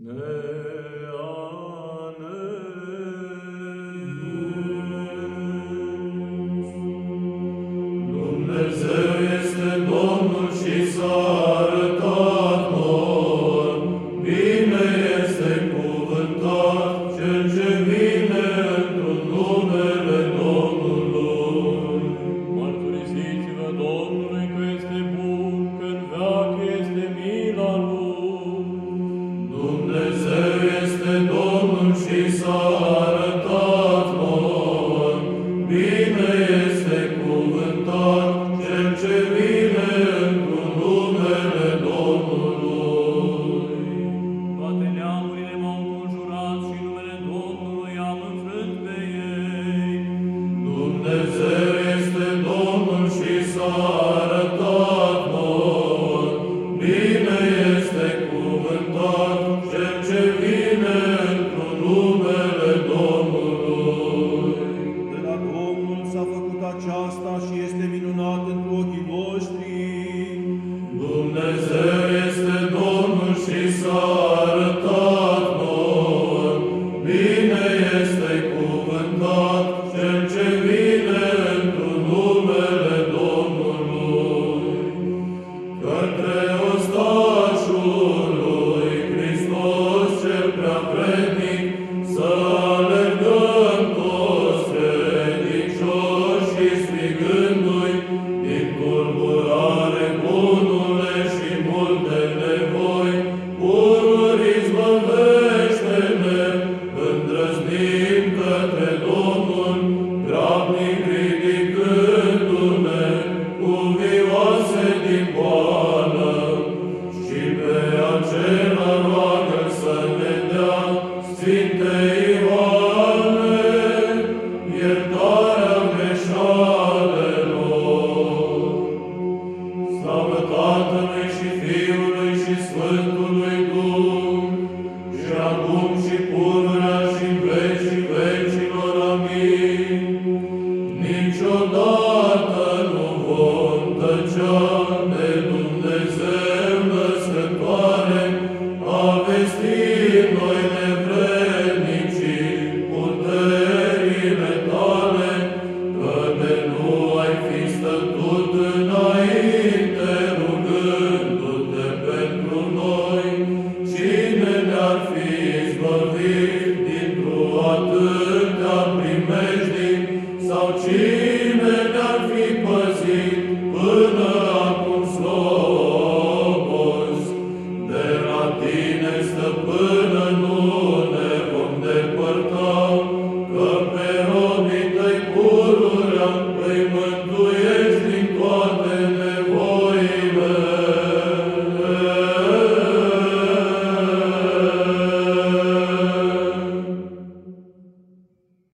ne ane Dumnezeu este Domnul și s-a este cuvântat cel ce vine într-un Domnul a făcut aceasta și este minunat într ochii voștri. Dumnezeu Tatălui și Fiului și Sfântului Duh, și acum și pururea și în vecilor. Amin. Niciodată nu vom tăcea de Dumnezeu născătoare a vestit